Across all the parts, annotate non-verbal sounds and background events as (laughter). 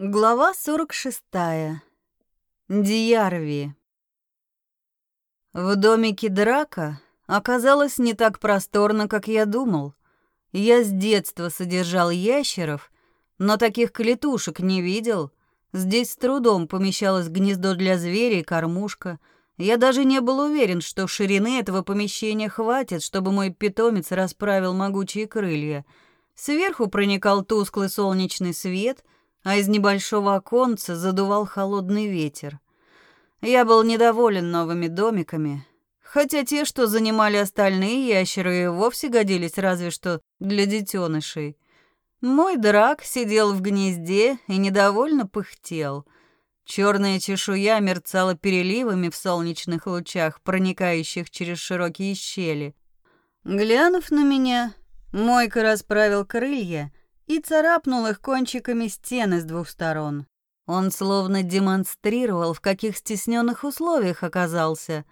Глава 46. Диарви. В домике Драка оказалось не так просторно, как я думал. Я с детства содержал ящеров, но таких клетушек не видел. Здесь с трудом помещалось гнездо для зверя и кормушка. Я даже не был уверен, что ширины этого помещения хватит, чтобы мой питомец расправил могучие крылья. Сверху проникал тусклый солнечный свет — а из небольшого оконца задувал холодный ветер. Я был недоволен новыми домиками, хотя те, что занимали остальные ящеры, и вовсе годились разве что для детенышей. Мой драк сидел в гнезде и недовольно пыхтел. Черная чешуя мерцала переливами в солнечных лучах, проникающих через широкие щели. Глянув на меня, Мойка расправил крылья и царапнул их кончиками стены с двух сторон. Он словно демонстрировал, в каких стесненных условиях оказался.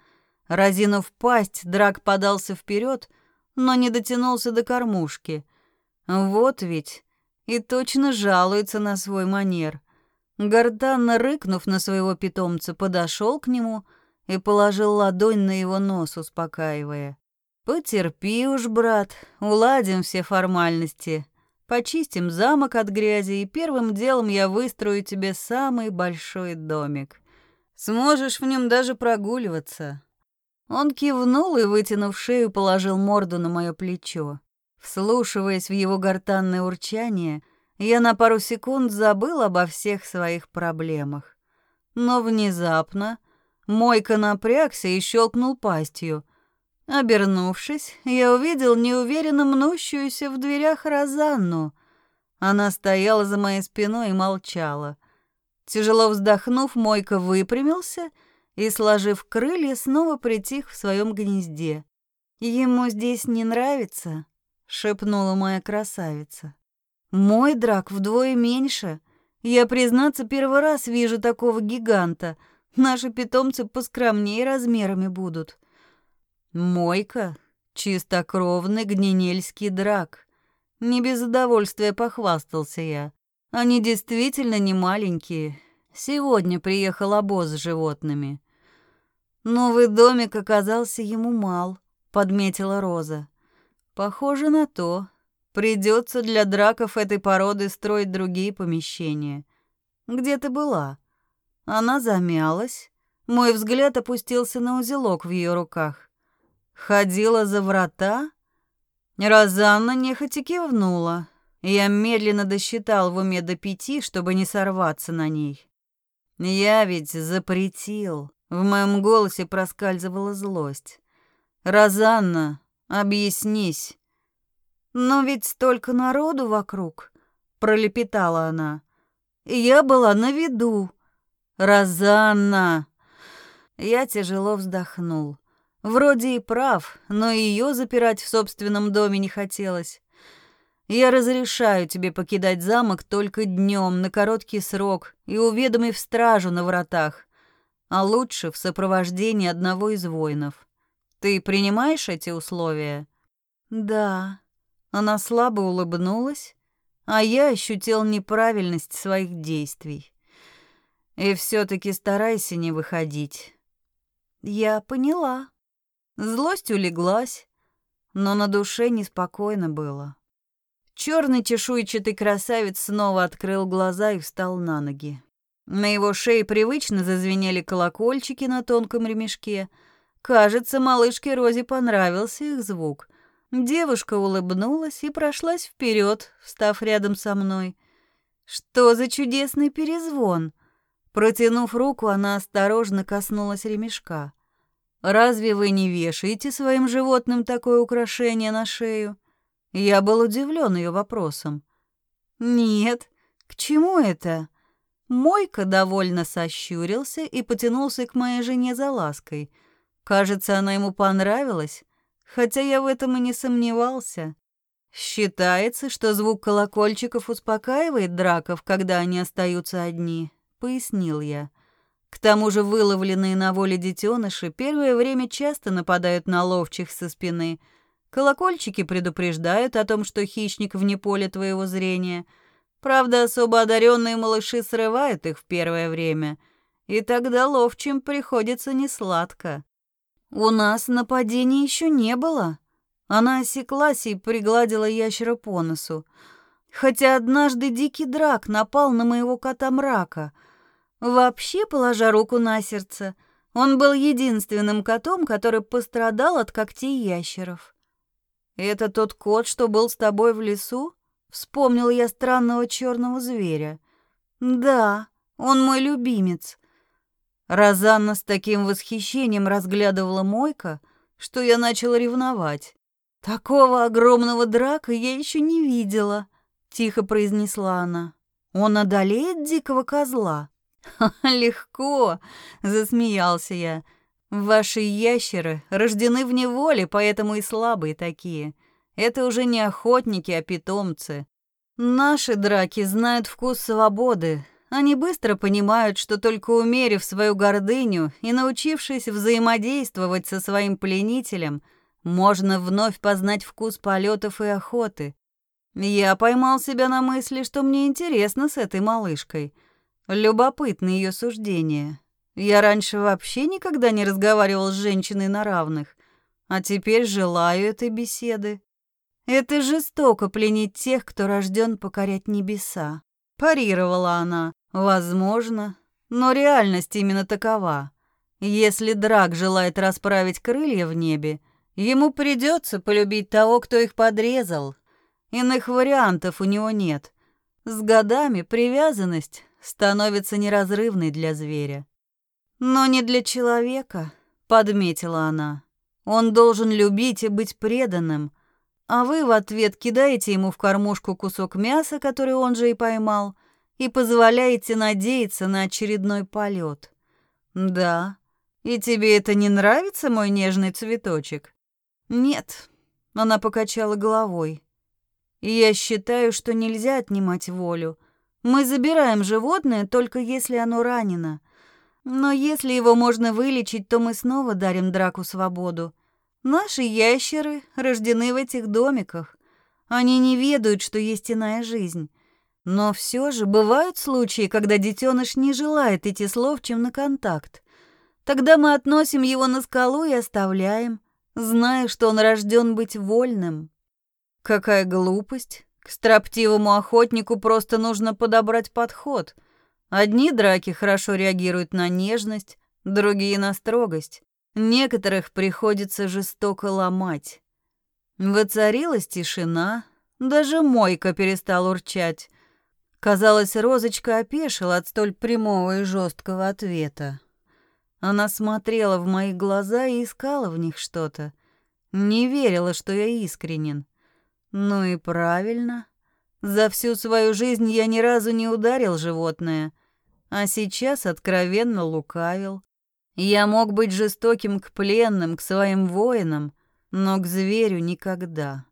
Разинув пасть, драк подался вперед, но не дотянулся до кормушки. Вот ведь и точно жалуется на свой манер. Гортанно рыкнув на своего питомца, подошел к нему и положил ладонь на его нос, успокаивая. «Потерпи уж, брат, уладим все формальности. Почистим замок от грязи, и первым делом я выстрою тебе самый большой домик. Сможешь в нем даже прогуливаться». Он кивнул и, вытянув шею, положил морду на мое плечо. Вслушиваясь в его гортанное урчание, я на пару секунд забыл обо всех своих проблемах. Но внезапно Мойка напрягся и щелкнул пастью — Обернувшись, я увидел неуверенно мнущуюся в дверях Розанну. Она стояла за моей спиной и молчала. Тяжело вздохнув, Мойка выпрямился и, сложив крылья, снова притих в своем гнезде. «Ему здесь не нравится?» — шепнула моя красавица. «Мой драк вдвое меньше. Я, признаться, первый раз вижу такого гиганта. Наши питомцы поскромнее размерами будут». Мойка — чистокровный гненельский драк. Не без удовольствия похвастался я. Они действительно не маленькие. Сегодня приехал обоз с животными. Новый домик оказался ему мал, подметила Роза. Похоже на то. Придется для драков этой породы строить другие помещения. Где ты была? Она замялась. Мой взгляд опустился на узелок в ее руках. Ходила за врата? Розанна нехотя кивнула. Я медленно досчитал в уме до пяти, чтобы не сорваться на ней. Я ведь запретил. В моем голосе проскальзывала злость. Розанна, объяснись. Но ведь столько народу вокруг, пролепетала она. Я была на виду. Розанна. Я тяжело вздохнул. Вроде и прав, но ее запирать в собственном доме не хотелось. Я разрешаю тебе покидать замок только днем на короткий срок и уведомив стражу на вратах, а лучше в сопровождении одного из воинов. Ты принимаешь эти условия? Да. Она слабо улыбнулась, а я ощутил неправильность своих действий. И все таки старайся не выходить. Я поняла. Злость улеглась, но на душе неспокойно было. Черный чешуйчатый красавец снова открыл глаза и встал на ноги. На его шее привычно зазвенели колокольчики на тонком ремешке. Кажется, малышке Розе понравился их звук. Девушка улыбнулась и прошлась вперед, встав рядом со мной. Что за чудесный перезвон! Протянув руку, она осторожно коснулась ремешка. Разве вы не вешаете своим животным такое украшение на шею? Я был удивлен ее вопросом. Нет, к чему это? Мойка довольно сощурился и потянулся к моей жене за лаской. Кажется, она ему понравилась, хотя я в этом и не сомневался. Считается, что звук колокольчиков успокаивает драков, когда они остаются одни, пояснил я. К тому же выловленные на воле детеныши первое время часто нападают на ловчих со спины. Колокольчики предупреждают о том, что хищник вне поля твоего зрения. Правда, особо одаренные малыши срывают их в первое время, и тогда ловчим приходится несладко. У нас нападений еще не было. Она осеклась и пригладила ящера по носу. Хотя однажды дикий драк напал на моего кота мрака. Вообще, положа руку на сердце, он был единственным котом, который пострадал от когтей ящеров. «Это тот кот, что был с тобой в лесу?» Вспомнил я странного черного зверя. «Да, он мой любимец». Розанна с таким восхищением разглядывала Мойка, что я начал ревновать. «Такого огромного драка я еще не видела», — тихо произнесла она. «Он одолеет дикого козла?» (laughs) «Легко», — засмеялся я. «Ваши ящеры рождены в неволе, поэтому и слабые такие. Это уже не охотники, а питомцы. Наши драки знают вкус свободы. Они быстро понимают, что только умерив свою гордыню и научившись взаимодействовать со своим пленителем — можно вновь познать вкус полетов и охоты. Я поймал себя на мысли, что мне интересно с этой малышкой. Любопытно ее суждение. Я раньше вообще никогда не разговаривал с женщиной на равных, а теперь желаю этой беседы. Это жестоко пленить тех, кто рожден покорять небеса. Парировала она. Возможно, но реальность именно такова. Если Драк желает расправить крылья в небе, Ему придется полюбить того, кто их подрезал. Иных вариантов у него нет. С годами привязанность становится неразрывной для зверя. Но не для человека, подметила она. Он должен любить и быть преданным, а вы в ответ кидаете ему в кормушку кусок мяса, который он же и поймал, и позволяете надеяться на очередной полет. Да, и тебе это не нравится, мой нежный цветочек? «Нет», — она покачала головой. «Я считаю, что нельзя отнимать волю. Мы забираем животное, только если оно ранено. Но если его можно вылечить, то мы снова дарим драку свободу. Наши ящеры рождены в этих домиках. Они не ведают, что есть иная жизнь. Но все же бывают случаи, когда детеныш не желает идти с ловчим на контакт. Тогда мы относим его на скалу и оставляем зная, что он рожден быть вольным. Какая глупость. К строптивому охотнику просто нужно подобрать подход. Одни драки хорошо реагируют на нежность, другие на строгость. Некоторых приходится жестоко ломать. Воцарилась тишина, даже мойка перестал урчать. Казалось, Розочка опешила от столь прямого и жесткого ответа. Она смотрела в мои глаза и искала в них что-то. Не верила, что я искренен. Ну и правильно. За всю свою жизнь я ни разу не ударил животное, а сейчас откровенно лукавил. Я мог быть жестоким к пленным, к своим воинам, но к зверю никогда.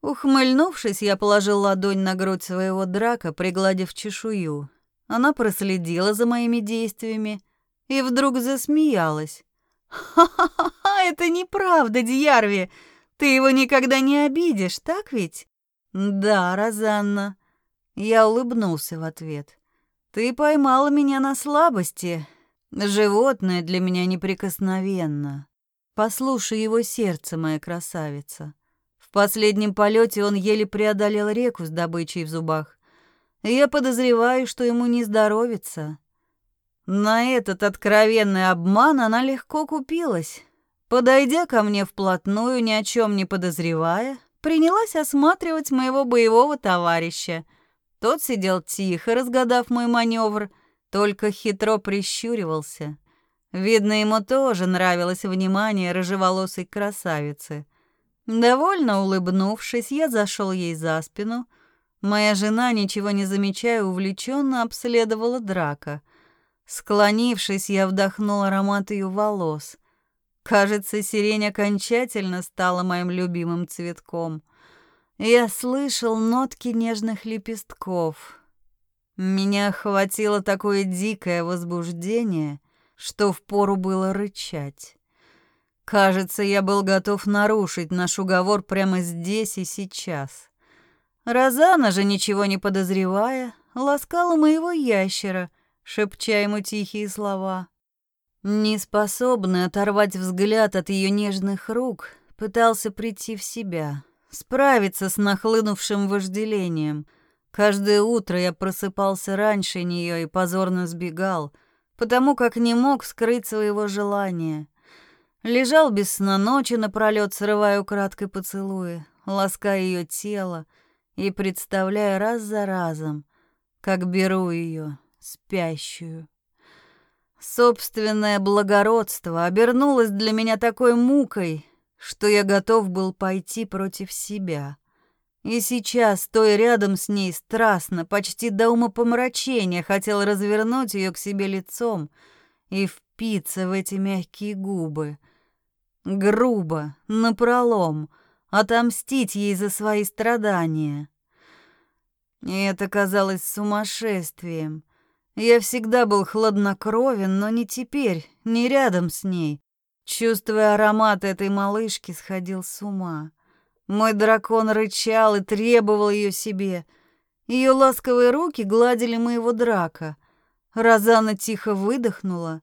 Ухмыльнувшись, я положил ладонь на грудь своего драка, пригладив чешую. Она проследила за моими действиями — и вдруг засмеялась. «Ха-ха-ха, это неправда, Дьярви! Ты его никогда не обидишь, так ведь?» «Да, Розанна». Я улыбнулся в ответ. «Ты поймала меня на слабости. Животное для меня неприкосновенно. Послушай его сердце, моя красавица. В последнем полете он еле преодолел реку с добычей в зубах. Я подозреваю, что ему не здоровится. На этот откровенный обман она легко купилась. Подойдя ко мне вплотную, ни о чем не подозревая, принялась осматривать моего боевого товарища. Тот сидел тихо, разгадав мой маневр, только хитро прищуривался. Видно, ему тоже нравилось внимание рыжеволосой красавицы. Довольно улыбнувшись, я зашел ей за спину. Моя жена, ничего не замечая, увлеченно обследовала драка — Склонившись, я вдохнул аромат ее волос. Кажется, сирень окончательно стала моим любимым цветком. Я слышал нотки нежных лепестков. Меня охватило такое дикое возбуждение, что впору было рычать. Кажется, я был готов нарушить наш уговор прямо здесь и сейчас. Розана же, ничего не подозревая, ласкала моего ящера, шепча ему тихие слова. Неспособный оторвать взгляд от ее нежных рук, пытался прийти в себя, справиться с нахлынувшим вожделением. Каждое утро я просыпался раньше нее и позорно сбегал, потому как не мог скрыть своего желания. Лежал без сна ночи напролёт, срывая украдкой поцелуи, лаская ее тело и представляя раз за разом, как беру ее, спящую. Собственное благородство обернулось для меня такой мукой, что я готов был пойти против себя. И сейчас, стоя рядом с ней страстно, почти до умопомрачения, хотел развернуть ее к себе лицом и впиться в эти мягкие губы. Грубо, напролом, отомстить ей за свои страдания. И это казалось сумасшествием — я всегда был хладнокровен, но не теперь, не рядом с ней. Чувствуя аромат этой малышки, сходил с ума. Мой дракон рычал и требовал ее себе. Ее ласковые руки гладили моего драка. Розана тихо выдохнула.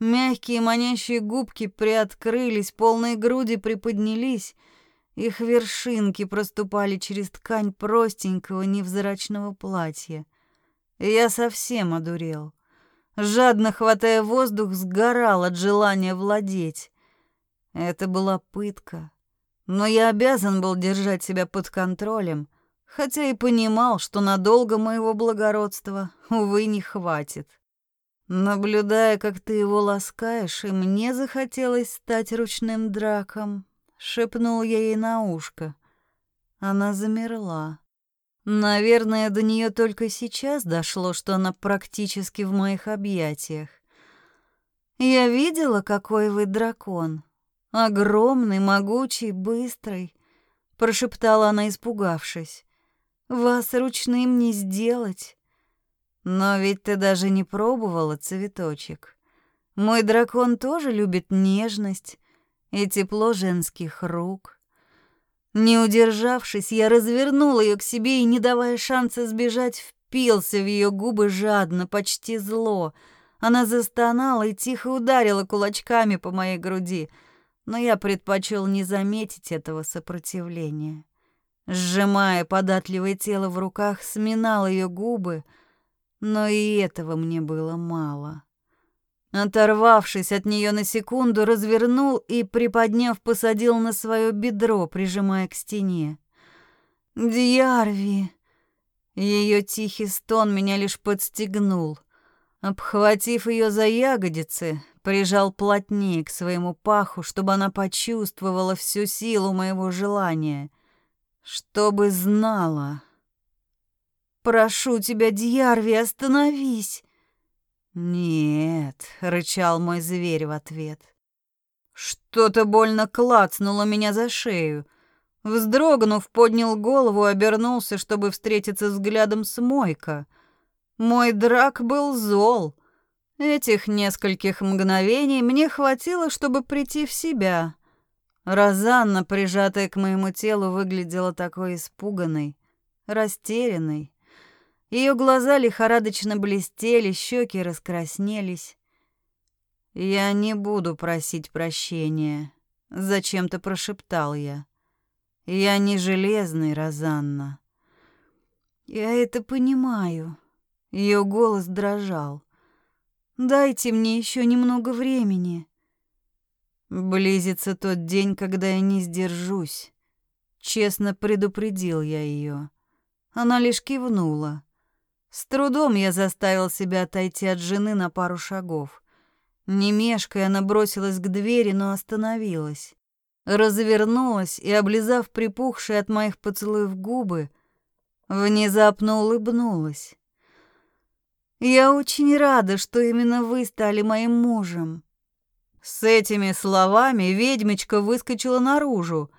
Мягкие манящие губки приоткрылись, полные груди приподнялись. Их вершинки проступали через ткань простенького невзрачного платья. Я совсем одурел. Жадно хватая воздух, сгорал от желания владеть. Это была пытка. Но я обязан был держать себя под контролем, хотя и понимал, что надолго моего благородства, увы, не хватит. Наблюдая, как ты его ласкаешь, и мне захотелось стать ручным драком, шепнул я ей на ушко. Она замерла. Наверное, до нее только сейчас дошло, что она практически в моих объятиях. Я видела, какой вы дракон. Огромный, могучий, быстрый, прошептала она, испугавшись. Вас ручным не сделать. Но ведь ты даже не пробовала цветочек. Мой дракон тоже любит нежность и тепло женских рук. Не удержавшись, я развернул ее к себе и, не давая шанса сбежать, впился в ее губы жадно, почти зло. Она застонала и тихо ударила кулачками по моей груди, но я предпочел не заметить этого сопротивления. Сжимая податливое тело в руках, сминал ее губы, но и этого мне было мало. Оторвавшись от нее на секунду, развернул и, приподняв, посадил на свое бедро, прижимая к стене. «Дьярви!» Ее тихий стон меня лишь подстегнул. Обхватив ее за ягодицы, прижал плотнее к своему паху, чтобы она почувствовала всю силу моего желания. Чтобы знала. «Прошу тебя, Дьярви, остановись!» «Нет», — рычал мой зверь в ответ. Что-то больно клацнуло меня за шею. Вздрогнув, поднял голову обернулся, чтобы встретиться взглядом с Мойко. Мой драк был зол. Этих нескольких мгновений мне хватило, чтобы прийти в себя. Розанна, прижатая к моему телу, выглядела такой испуганной, растерянной. Ее глаза лихорадочно блестели, щеки раскраснелись. «Я не буду просить прощения», — зачем-то прошептал я. «Я не железный, Розанна». «Я это понимаю». Ее голос дрожал. «Дайте мне еще немного времени». Близится тот день, когда я не сдержусь. Честно предупредил я ее. Она лишь кивнула. С трудом я заставил себя отойти от жены на пару шагов. Не мешкая, она бросилась к двери, но остановилась. Развернулась и, облизав припухшие от моих поцелуев губы, внезапно улыбнулась. «Я очень рада, что именно вы стали моим мужем». С этими словами ведьмочка выскочила наружу.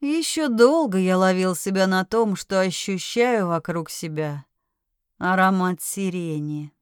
Еще долго я ловил себя на том, что ощущаю вокруг себя аромат сирени.